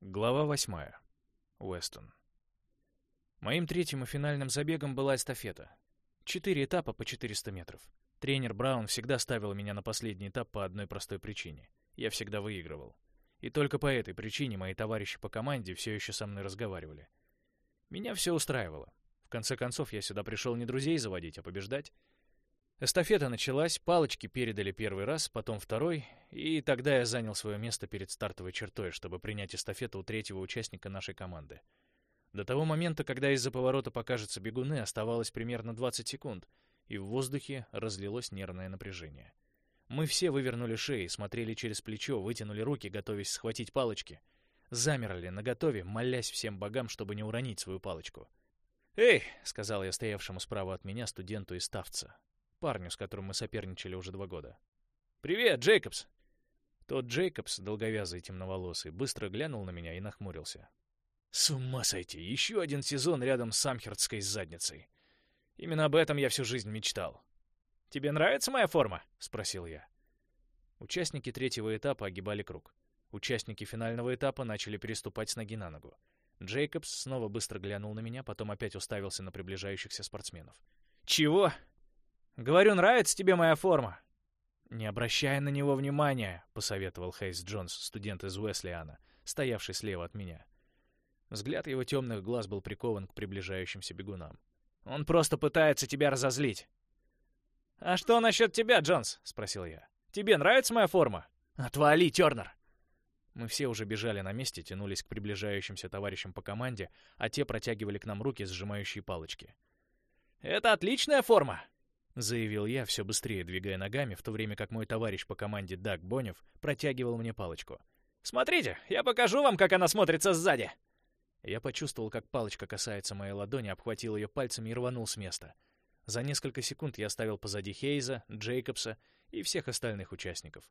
Глава восьмая. Уэстон. Моим третьим и финальным забегом была эстафета. Четыре этапа по 400 метров. Тренер Браун всегда ставил меня на последний этап по одной простой причине. Я всегда выигрывал. И только по этой причине мои товарищи по команде все еще со мной разговаривали. Меня все устраивало. В конце концов, я сюда пришел не друзей заводить, а побеждать. Эстафета началась, палочки передали первый раз, потом второй, и тогда я занял свое место перед стартовой чертой, чтобы принять эстафету у третьего участника нашей команды. До того момента, когда из-за поворота покажутся бегуны, оставалось примерно 20 секунд, и в воздухе разлилось нервное напряжение. Мы все вывернули шеи, смотрели через плечо, вытянули руки, готовясь схватить палочки. Замерли наготове, молясь всем богам, чтобы не уронить свою палочку. «Эй!» — сказал я стоявшему справа от меня студенту из Ставца, парню, с которым мы соперничали уже два года. «Привет, Джейкобс!» Тот Джейкобс, долговязый темноволосый, быстро глянул на меня и нахмурился. «С ума сойти! Еще один сезон рядом с Самхердской задницей! Именно об этом я всю жизнь мечтал!» «Тебе нравится моя форма?» — спросил я. Участники третьего этапа огибали круг. Участники финального этапа начали переступать с ноги на ногу. Джейкобс снова быстро глянул на меня, потом опять уставился на приближающихся спортсменов. «Чего?» «Говорю, нравится тебе моя форма?» «Не обращай на него внимания», — посоветовал Хейс Джонс, студент из Уэслиана, стоявший слева от меня. Взгляд его темных глаз был прикован к приближающимся бегунам. «Он просто пытается тебя разозлить». «А что насчет тебя, Джонс?» — спросил я. «Тебе нравится моя форма?» «Отвали, Тернер!» Мы все уже бежали на месте, тянулись к приближающимся товарищам по команде, а те протягивали к нам руки, сжимающие палочки. «Это отличная форма!» Заявил я, все быстрее двигая ногами, в то время как мой товарищ по команде Даг Бонев протягивал мне палочку. «Смотрите, я покажу вам, как она смотрится сзади!» Я почувствовал, как палочка касается моей ладони, обхватил ее пальцами и рванул с места. За несколько секунд я оставил позади Хейза, Джейкобса и всех остальных участников.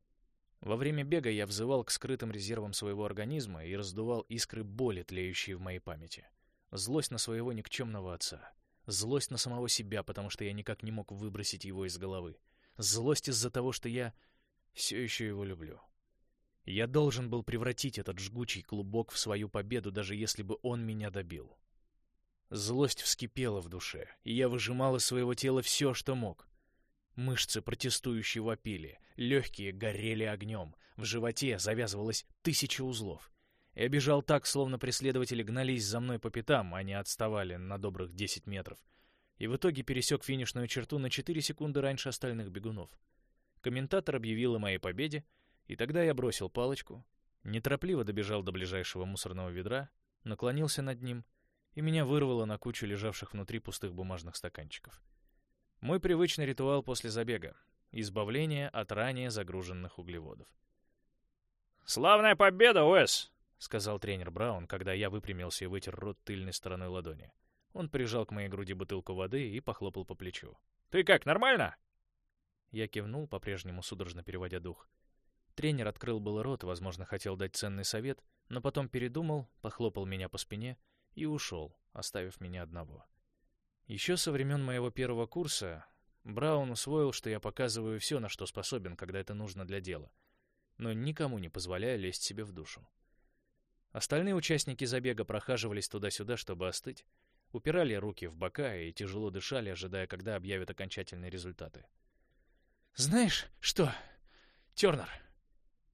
Во время бега я взывал к скрытым резервам своего организма и раздувал искры боли, тлеющие в моей памяти. Злость на своего никчемного отца. Злость на самого себя, потому что я никак не мог выбросить его из головы. Злость из-за того, что я все еще его люблю. Я должен был превратить этот жгучий клубок в свою победу, даже если бы он меня добил. Злость вскипела в душе, и я выжимал из своего тела все, что мог. Мышцы протестующие вопили, легкие горели огнем, в животе завязывалось тысяча узлов. Я бежал так, словно преследователи гнались за мной по пятам, а не отставали на добрых 10 метров. И в итоге пересек финишную черту на 4 секунды раньше остальных бегунов. Комментатор объявил о моей победе, и тогда я бросил палочку, неторопливо добежал до ближайшего мусорного ведра, наклонился над ним, и меня вырвало на кучу лежавших внутри пустых бумажных стаканчиков. Мой привычный ритуал после забега — избавление от ранее загруженных углеводов. «Славная победа, Уэс!» — сказал тренер Браун, когда я выпрямился и вытер рот тыльной стороной ладони. Он прижал к моей груди бутылку воды и похлопал по плечу. «Ты как, нормально?» Я кивнул, по-прежнему судорожно переводя дух. Тренер открыл был рот, возможно, хотел дать ценный совет, но потом передумал, похлопал меня по спине и ушел, оставив меня одного. Еще со времен моего первого курса Браун усвоил, что я показываю все, на что способен, когда это нужно для дела, но никому не позволяю лезть себе в душу. Остальные участники забега прохаживались туда-сюда, чтобы остыть, упирали руки в бока и тяжело дышали, ожидая, когда объявят окончательные результаты. «Знаешь что, Тернер?»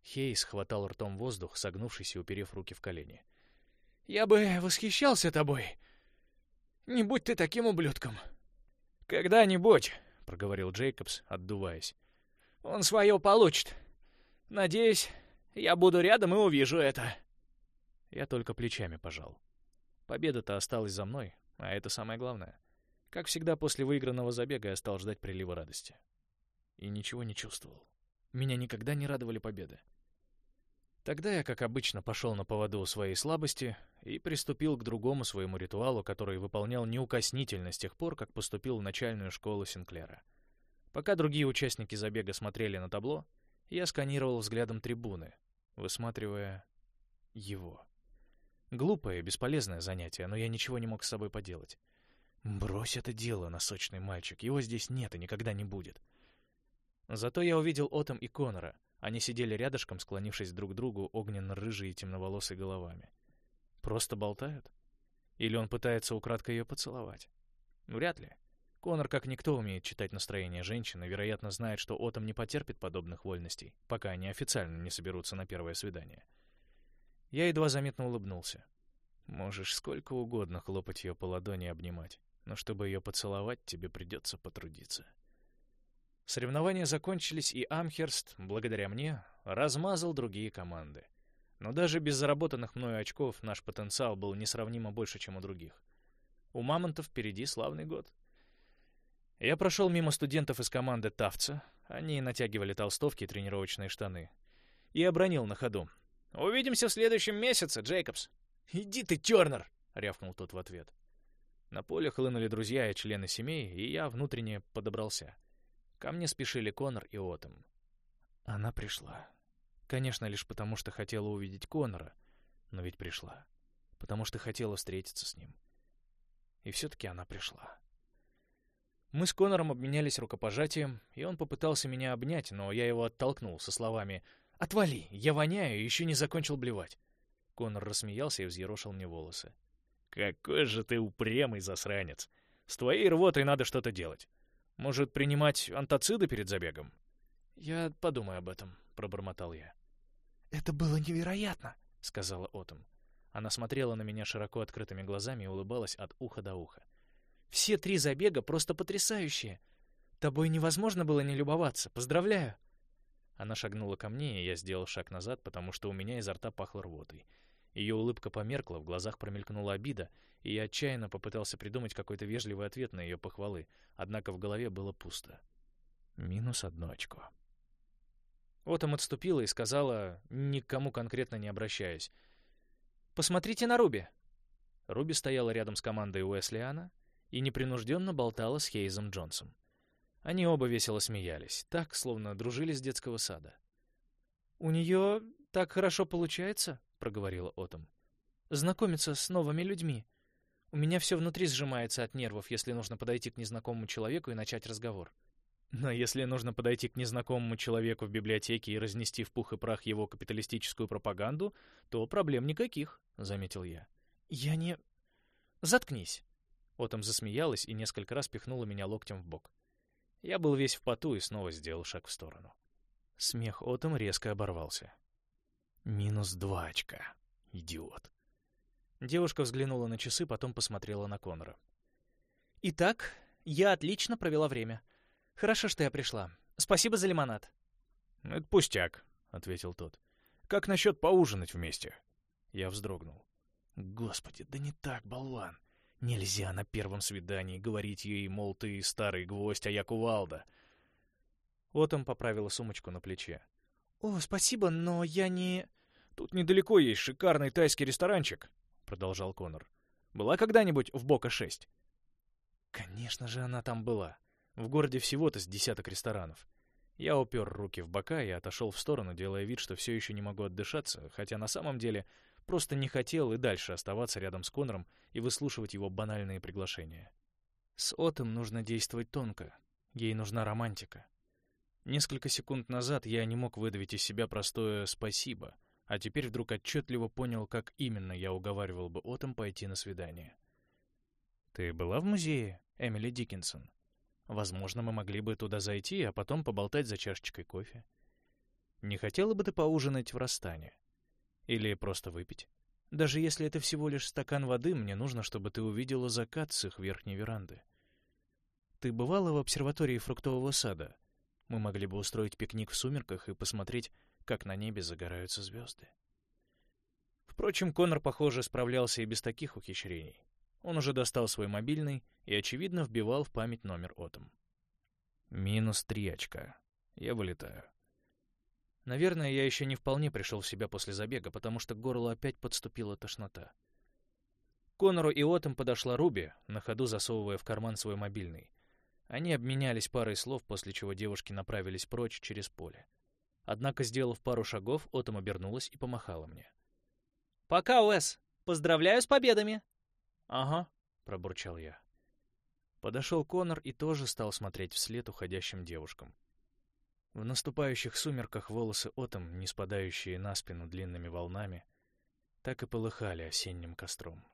Хейс хватал ртом воздух, согнувшись и уперев руки в колени. «Я бы восхищался тобой. Не будь ты таким ублюдком». «Когда-нибудь», — проговорил Джейкобс, отдуваясь. «Он свое получит. Надеюсь, я буду рядом и увижу это». Я только плечами пожал. Победа-то осталась за мной, а это самое главное. Как всегда, после выигранного забега я стал ждать прилива радости. И ничего не чувствовал. Меня никогда не радовали победы. Тогда я, как обычно, пошел на поводу у своей слабости и приступил к другому своему ритуалу, который выполнял неукоснительно с тех пор, как поступил в начальную школу Синклера. Пока другие участники забега смотрели на табло, я сканировал взглядом трибуны, высматривая его. Глупое, бесполезное занятие, но я ничего не мог с собой поделать. Брось это дело, носочный мальчик. Его здесь нет и никогда не будет. Зато я увидел Отом и Конора. Они сидели рядышком, склонившись друг к другу огненно-рыжие и темноволосые головами. Просто болтают? Или он пытается украдкой ее поцеловать? Вряд ли. Конор, как никто, умеет читать настроение женщин и, вероятно, знает, что Отом не потерпит подобных вольностей, пока они официально не соберутся на первое свидание. Я едва заметно улыбнулся. Можешь сколько угодно хлопать ее по ладони и обнимать, но чтобы ее поцеловать, тебе придется потрудиться. Соревнования закончились, и Амхерст, благодаря мне, размазал другие команды. Но даже без заработанных мною очков наш потенциал был несравнимо больше, чем у других. У Мамонтов впереди славный год. Я прошел мимо студентов из команды Тавца, они натягивали толстовки и тренировочные штаны, и обронил на ходу. «Увидимся в следующем месяце, Джейкобс!» «Иди ты, Тернер!» — рявкнул тот в ответ. На поле хлынули друзья и члены семей, и я внутренне подобрался. Ко мне спешили Конор и Отом. Она пришла. Конечно, лишь потому, что хотела увидеть Конора, но ведь пришла. Потому что хотела встретиться с ним. И все-таки она пришла. Мы с Конором обменялись рукопожатием, и он попытался меня обнять, но я его оттолкнул со словами «Отвали, я воняю и еще не закончил блевать». Конор рассмеялся и взъерошил мне волосы. «Какой же ты упрямый засранец! С твоей рвотой надо что-то делать. Может, принимать антациды перед забегом?» «Я подумаю об этом», — пробормотал я. «Это было невероятно», — сказала Отом. Она смотрела на меня широко открытыми глазами и улыбалась от уха до уха. Все три забега просто потрясающие. Тобой невозможно было не любоваться. Поздравляю!» Она шагнула ко мне, и я сделал шаг назад, потому что у меня изо рта пахло рвотой. Ее улыбка померкла, в глазах промелькнула обида, и я отчаянно попытался придумать какой-то вежливый ответ на ее похвалы, однако в голове было пусто. Минус одно очко. Отом отступила и сказала, никому конкретно не обращаясь, «Посмотрите на Руби!» Руби стояла рядом с командой Уэслиана, и непринужденно болтала с Хейзом Джонсом. Они оба весело смеялись, так, словно дружили с детского сада. «У нее так хорошо получается», — проговорила Отом. «Знакомиться с новыми людьми. У меня все внутри сжимается от нервов, если нужно подойти к незнакомому человеку и начать разговор. Но если нужно подойти к незнакомому человеку в библиотеке и разнести в пух и прах его капиталистическую пропаганду, то проблем никаких», — заметил я. «Я не...» «Заткнись», Отом засмеялась и несколько раз пихнула меня локтем в бок. Я был весь в поту и снова сделал шаг в сторону. Смех Отом резко оборвался. «Минус два очка. Идиот». Девушка взглянула на часы, потом посмотрела на Конора. «Итак, я отлично провела время. Хорошо, что я пришла. Спасибо за лимонад». «Это пустяк», — ответил тот. «Как насчет поужинать вместе?» Я вздрогнул. «Господи, да не так, болван. Нельзя на первом свидании говорить ей, мол, ты старый гвоздь, а я кувалда. Отом поправила сумочку на плече. «О, спасибо, но я не...» «Тут недалеко есть шикарный тайский ресторанчик», — продолжал Конор. «Была когда-нибудь в Бока-6?» Конечно же, она там была. В городе всего-то с десяток ресторанов. Я упер руки в бока и отошел в сторону, делая вид, что все еще не могу отдышаться, хотя на самом деле Просто не хотел и дальше оставаться рядом с Конором и выслушивать его банальные приглашения. С Отом нужно действовать тонко. Ей нужна романтика. Несколько секунд назад я не мог выдавить из себя простое «спасибо», а теперь вдруг отчетливо понял, как именно я уговаривал бы Отом пойти на свидание. «Ты была в музее, Эмили Диккенсон? Возможно, мы могли бы туда зайти, а потом поболтать за чашечкой кофе. Не хотела бы ты поужинать в Растане?» Или просто выпить. Даже если это всего лишь стакан воды, мне нужно, чтобы ты увидела закат с их верхней веранды. Ты бывала в обсерватории фруктового сада? Мы могли бы устроить пикник в сумерках и посмотреть, как на небе загораются звезды. Впрочем, Конор, похоже, справлялся и без таких ухищрений. Он уже достал свой мобильный и, очевидно, вбивал в память номер Отом. Минус три очка. Я вылетаю. Наверное, я еще не вполне пришел в себя после забега, потому что к горлу опять подступила тошнота. Конору и Отом подошла Руби, на ходу засовывая в карман свой мобильный. Они обменялись парой слов, после чего девушки направились прочь через поле. Однако, сделав пару шагов, Отом обернулась и помахала мне. «Пока, Уэс! Поздравляю с победами!» «Ага», — пробурчал я. Подошел Конор и тоже стал смотреть вслед уходящим девушкам. В наступающих сумерках волосы Отом, не спадающие на спину длинными волнами, так и полыхали осенним костром.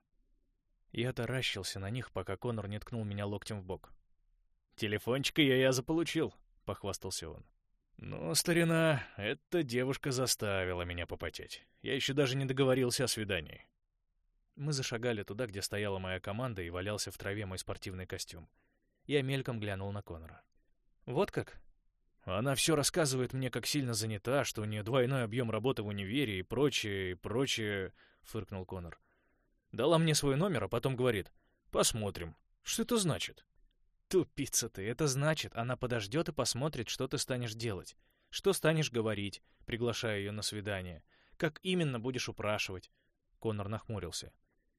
Я таращился на них, пока Конор не ткнул меня локтем в бок. «Телефончик ее я заполучил», — похвастался он. «Ну, старина, эта девушка заставила меня попотеть. Я еще даже не договорился о свидании». Мы зашагали туда, где стояла моя команда, и валялся в траве мой спортивный костюм. Я мельком глянул на Конора. «Вот как?» Она все рассказывает мне, как сильно занята, что у нее двойной объем работы в универе и прочее, и прочее, — фыркнул Конор. Дала мне свой номер, а потом говорит, посмотрим. Что это значит? Тупица ты, это значит, она подождет и посмотрит, что ты станешь делать. Что станешь говорить, приглашая ее на свидание. Как именно будешь упрашивать. Конор нахмурился.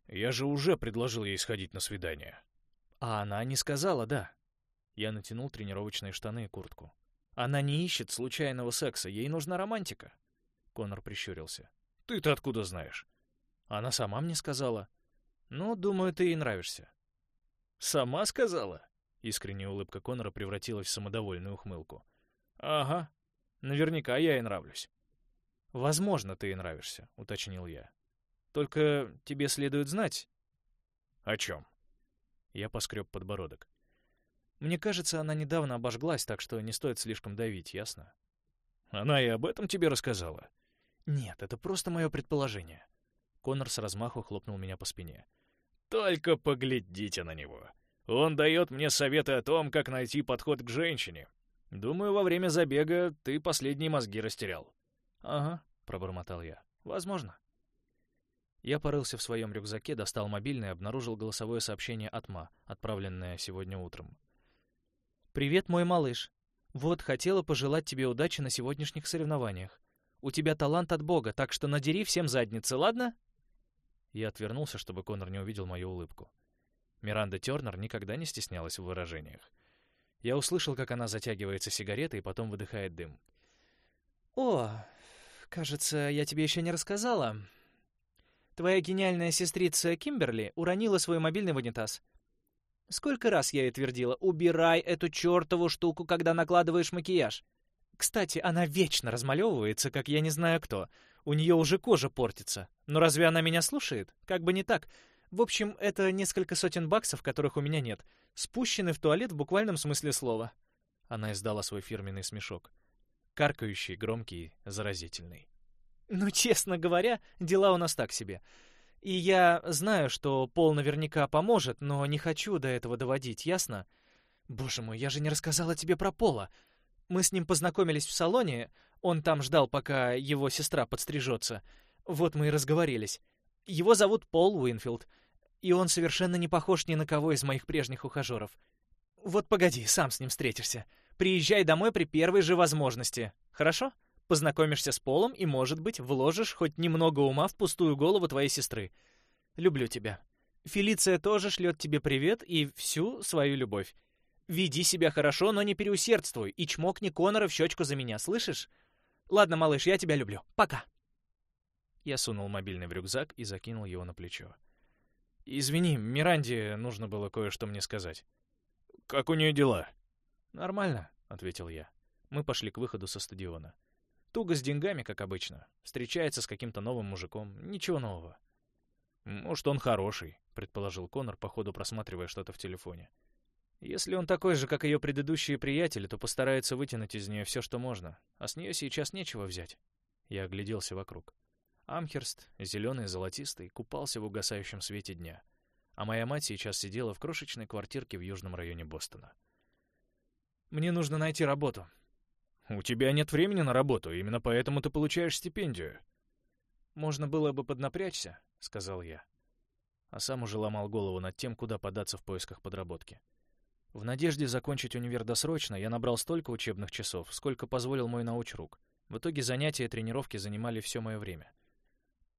Я же уже предложил ей сходить на свидание. А она не сказала «да». Я натянул тренировочные штаны и куртку. Она не ищет случайного секса, ей нужна романтика. Конор прищурился. Ты-то откуда знаешь? Она сама мне сказала. Ну, думаю, ты ей нравишься. Сама сказала? Искренняя улыбка Конора превратилась в самодовольную ухмылку. Ага. Наверняка я ей нравлюсь. Возможно, ты ей нравишься, уточнил я. Только тебе следует знать. О чем? Я поскреб подбородок. Мне кажется, она недавно обожглась, так что не стоит слишком давить, ясно? Она и об этом тебе рассказала? Нет, это просто мое предположение. Конор с размаху хлопнул меня по спине. Только поглядите на него. Он дает мне советы о том, как найти подход к женщине. Думаю, во время забега ты последние мозги растерял. Ага, пробормотал я. Возможно. Я порылся в своем рюкзаке, достал мобильный и обнаружил голосовое сообщение от Ма, отправленное сегодня утром. «Привет, мой малыш. Вот, хотела пожелать тебе удачи на сегодняшних соревнованиях. У тебя талант от Бога, так что надери всем задницы, ладно?» Я отвернулся, чтобы Конор не увидел мою улыбку. Миранда Тернер никогда не стеснялась в выражениях. Я услышал, как она затягивается сигаретой и потом выдыхает дым. «О, кажется, я тебе еще не рассказала. Твоя гениальная сестрица Кимберли уронила свой мобильный в унитаз. Сколько раз я ей твердила, убирай эту чертову штуку, когда накладываешь макияж. Кстати, она вечно размалевывается, как я не знаю кто. У нее уже кожа портится. Но разве она меня слушает? Как бы не так. В общем, это несколько сотен баксов, которых у меня нет. Спущены в туалет в буквальном смысле слова. Она издала свой фирменный смешок. Каркающий, громкий, заразительный. Ну, честно говоря, дела у нас так себе. И я знаю, что Пол наверняка поможет, но не хочу до этого доводить, ясно? Боже мой, я же не рассказала тебе про Пола. Мы с ним познакомились в салоне, он там ждал, пока его сестра подстрижется. Вот мы и разговорились. Его зовут Пол Уинфилд, и он совершенно не похож ни на кого из моих прежних ухажеров. Вот погоди, сам с ним встретишься. Приезжай домой при первой же возможности, хорошо? Познакомишься с Полом и, может быть, вложишь хоть немного ума в пустую голову твоей сестры. Люблю тебя. Фелиция тоже шлет тебе привет и всю свою любовь. Веди себя хорошо, но не переусердствуй, и чмокни Конора в щечку за меня, слышишь? Ладно, малыш, я тебя люблю. Пока. Я сунул мобильный в рюкзак и закинул его на плечо. «Извини, Миранде нужно было кое-что мне сказать». «Как у нее дела?» «Нормально», — ответил я. Мы пошли к выходу со стадиона. Туго с деньгами, как обычно. Встречается с каким-то новым мужиком. Ничего нового. «Может, он хороший», — предположил Конор, по ходу просматривая что-то в телефоне. «Если он такой же, как ее предыдущие приятели, то постарается вытянуть из нее все, что можно. А с нее сейчас нечего взять». Я огляделся вокруг. Амхерст, зеленый и золотистый, купался в угасающем свете дня. А моя мать сейчас сидела в крошечной квартирке в южном районе Бостона. «Мне нужно найти работу», у тебя нет времени на работу, именно поэтому ты получаешь стипендию. Можно было бы поднапрячься, сказал я. А сам уже ломал голову над тем, куда податься в поисках подработки. В надежде закончить универ досрочно, я набрал столько учебных часов, сколько позволил мой научрук. В итоге занятия и тренировки занимали все мое время.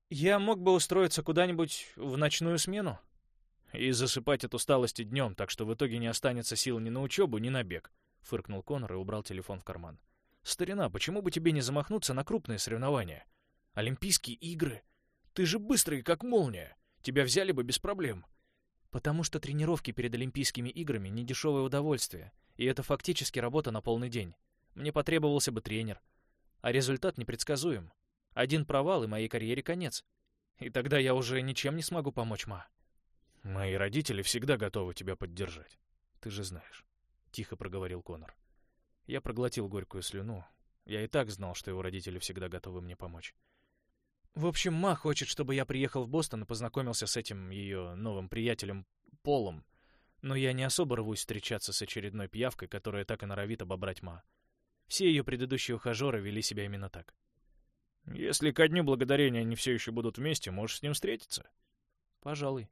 Я мог бы устроиться куда-нибудь в ночную смену и засыпать от усталости днем, так что в итоге не останется сил ни на учебу, ни на бег, фыркнул Конор и убрал телефон в карман. «Старина, почему бы тебе не замахнуться на крупные соревнования? Олимпийские игры? Ты же быстрый, как молния. Тебя взяли бы без проблем». «Потому что тренировки перед Олимпийскими играми — не дешевое удовольствие, и это фактически работа на полный день. Мне потребовался бы тренер. А результат непредсказуем. Один провал, и моей карьере конец. И тогда я уже ничем не смогу помочь, ма. Мои родители всегда готовы тебя поддержать. Ты же знаешь. Тихо проговорил Конор. Я проглотил горькую слюну. Я и так знал, что его родители всегда готовы мне помочь. В общем, Ма хочет, чтобы я приехал в Бостон и познакомился с этим ее новым приятелем Полом. Но я не особо рвусь встречаться с очередной пьявкой, которая так и норовит обобрать Ма. Все ее предыдущие ухажеры вели себя именно так. Если ко дню благодарения они все еще будут вместе, можешь с ним встретиться. Пожалуй.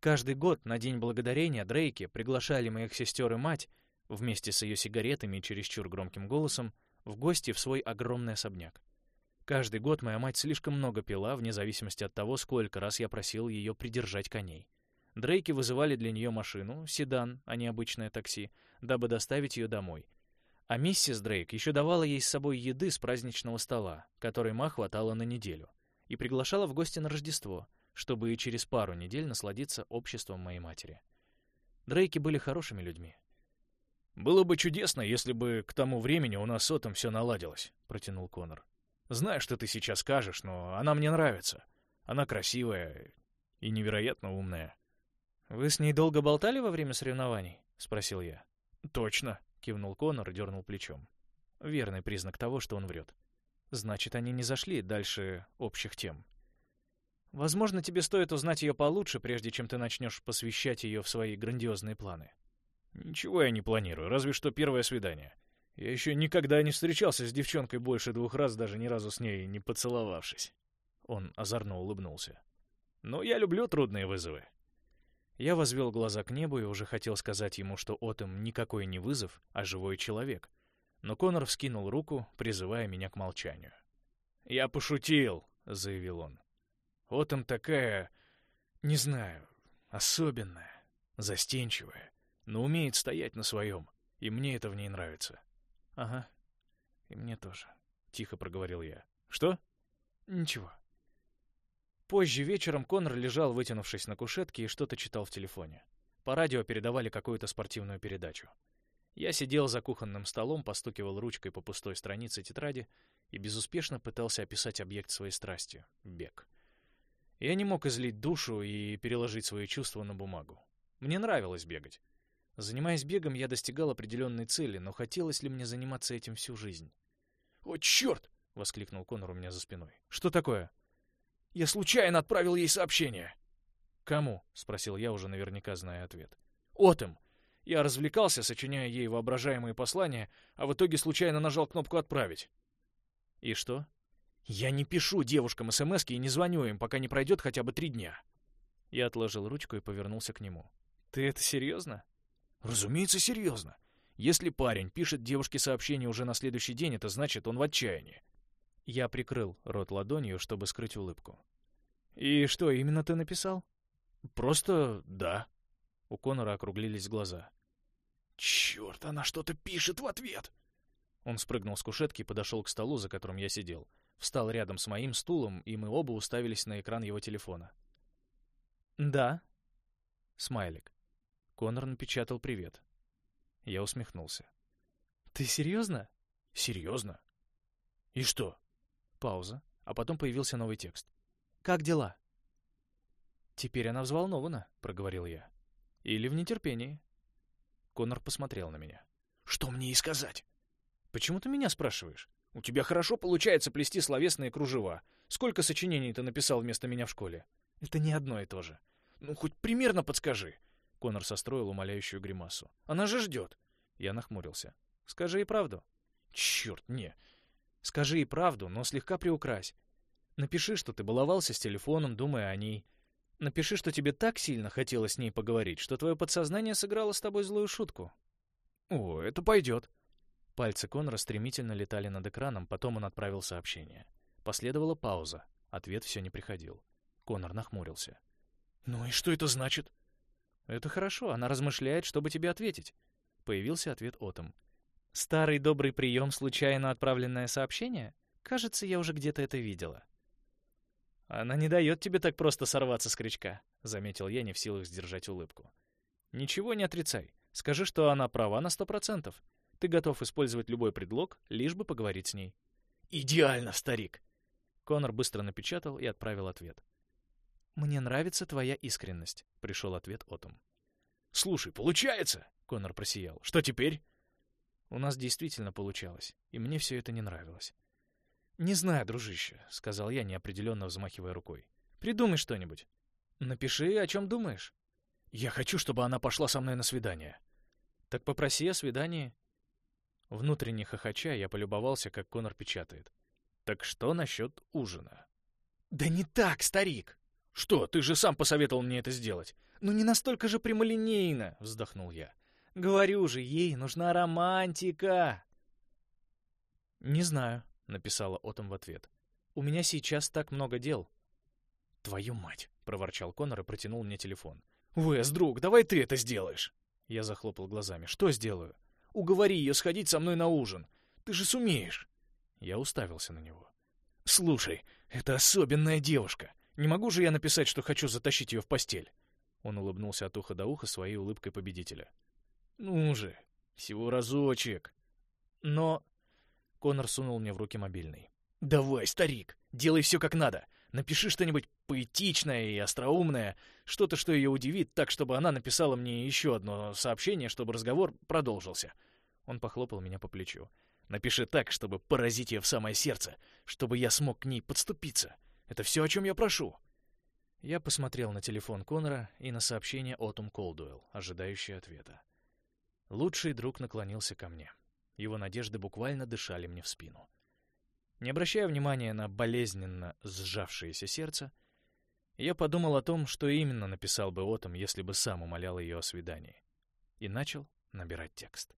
Каждый год на День Благодарения Дрейки приглашали моих сестер и мать вместе с ее сигаретами и чересчур громким голосом в гости в свой огромный особняк. Каждый год моя мать слишком много пила, вне зависимости от того, сколько раз я просил ее придержать коней. Дрейки вызывали для нее машину, седан, а не обычное такси, дабы доставить ее домой. А миссис Дрейк еще давала ей с собой еды с праздничного стола, которой ма хватало на неделю, и приглашала в гости на Рождество, чтобы и через пару недель насладиться обществом моей матери. Дрейки были хорошими людьми. «Было бы чудесно, если бы к тому времени у нас с Отом все наладилось», — протянул Конор. «Знаю, что ты сейчас скажешь, но она мне нравится. Она красивая и невероятно умная». «Вы с ней долго болтали во время соревнований?» — спросил я. «Точно», — кивнул Конор и дернул плечом. Верный признак того, что он врет. Значит, они не зашли дальше общих тем. Возможно, тебе стоит узнать ее получше, прежде чем ты начнешь посвящать ее в свои грандиозные планы. Ничего я не планирую, разве что первое свидание. Я еще никогда не встречался с девчонкой больше двух раз, даже ни разу с ней не поцеловавшись. Он озорно улыбнулся. Но я люблю трудные вызовы. Я возвел глаза к небу и уже хотел сказать ему, что Отом никакой не вызов, а живой человек. Но Конор вскинул руку, призывая меня к молчанию. «Я пошутил», — заявил он. «Отом такая, не знаю, особенная, застенчивая но умеет стоять на своем, и мне это в ней нравится. — Ага, и мне тоже, — тихо проговорил я. — Что? — Ничего. Позже вечером Конор лежал, вытянувшись на кушетке, и что-то читал в телефоне. По радио передавали какую-то спортивную передачу. Я сидел за кухонным столом, постукивал ручкой по пустой странице тетради и безуспешно пытался описать объект своей страсти — бег. Я не мог излить душу и переложить свои чувства на бумагу. Мне нравилось бегать. Занимаясь бегом, я достигал определенной цели, но хотелось ли мне заниматься этим всю жизнь? «О, черт!» — воскликнул Конор у меня за спиной. «Что такое?» «Я случайно отправил ей сообщение». «Кому?» — спросил я, уже наверняка зная ответ. «Отом. Я развлекался, сочиняя ей воображаемые послания, а в итоге случайно нажал кнопку «Отправить». «И что?» «Я не пишу девушкам смс и не звоню им, пока не пройдет хотя бы три дня». Я отложил ручку и повернулся к нему. «Ты это серьезно?» Разумеется, серьезно. Если парень пишет девушке сообщение уже на следующий день, это значит, он в отчаянии. Я прикрыл рот ладонью, чтобы скрыть улыбку. «И что именно ты написал?» «Просто да». У Конора округлились глаза. «Черт, она что-то пишет в ответ!» Он спрыгнул с кушетки и подошел к столу, за которым я сидел. Встал рядом с моим стулом, и мы оба уставились на экран его телефона. «Да». Смайлик. Конор напечатал привет. Я усмехнулся. «Ты серьезно?» «Серьезно? И что?» Пауза, а потом появился новый текст. «Как дела?» «Теперь она взволнована», — проговорил я. «Или в нетерпении». Конор посмотрел на меня. «Что мне ей сказать?» «Почему ты меня спрашиваешь? У тебя хорошо получается плести словесные кружева. Сколько сочинений ты написал вместо меня в школе?» «Это не одно и то же». «Ну, хоть примерно подскажи». Конор состроил умоляющую гримасу. «Она же ждет!» Я нахмурился. «Скажи и правду». «Черт, не!» «Скажи и правду, но слегка приукрась. Напиши, что ты баловался с телефоном, думая о ней. Напиши, что тебе так сильно хотелось с ней поговорить, что твое подсознание сыграло с тобой злую шутку». «О, это пойдет». Пальцы Конора стремительно летали над экраном, потом он отправил сообщение. Последовала пауза. Ответ все не приходил. Конор нахмурился. «Ну и что это значит?» «Это хорошо, она размышляет, чтобы тебе ответить». Появился ответ Отом. «Старый добрый прием, случайно отправленное сообщение? Кажется, я уже где-то это видела». «Она не дает тебе так просто сорваться с крючка», — заметил я, не в силах сдержать улыбку. «Ничего не отрицай. Скажи, что она права на сто процентов. Ты готов использовать любой предлог, лишь бы поговорить с ней». «Идеально, старик!» Конор быстро напечатал и отправил ответ. «Мне нравится твоя искренность», — пришел ответ Отом. «Слушай, получается!» — Конор просиял. «Что теперь?» У нас действительно получалось, и мне все это не нравилось. «Не знаю, дружище», — сказал я, неопределенно взмахивая рукой. «Придумай что-нибудь. Напиши, о чем думаешь». «Я хочу, чтобы она пошла со мной на свидание». «Так попроси о свидании». Внутренне хохоча, я полюбовался, как Конор печатает. «Так что насчет ужина?» «Да не так, старик!» «Что, ты же сам посоветовал мне это сделать?» «Ну не настолько же прямолинейно», — вздохнул я. «Говорю же, ей нужна романтика». «Не знаю», — написала Отом в ответ. «У меня сейчас так много дел». «Твою мать!» — проворчал Конор и протянул мне телефон. «Вэс, друг, давай ты это сделаешь!» Я захлопал глазами. «Что сделаю?» «Уговори ее сходить со мной на ужин. Ты же сумеешь!» Я уставился на него. «Слушай, это особенная девушка. Не могу же я написать, что хочу затащить ее в постель?» Он улыбнулся от уха до уха своей улыбкой победителя. «Ну же, всего разочек!» «Но...» Конор сунул мне в руки мобильный. «Давай, старик, делай все как надо. Напиши что-нибудь поэтичное и остроумное, что-то, что ее удивит, так, чтобы она написала мне еще одно сообщение, чтобы разговор продолжился». Он похлопал меня по плечу. «Напиши так, чтобы поразить ее в самое сердце, чтобы я смог к ней подступиться. Это все, о чем я прошу». Я посмотрел на телефон Конора и на сообщение Отум Колдуэлл, ожидающее ответа. Лучший друг наклонился ко мне. Его надежды буквально дышали мне в спину. Не обращая внимания на болезненно сжавшееся сердце, я подумал о том, что именно написал бы Отом, если бы сам умолял ее о свидании, и начал набирать текст.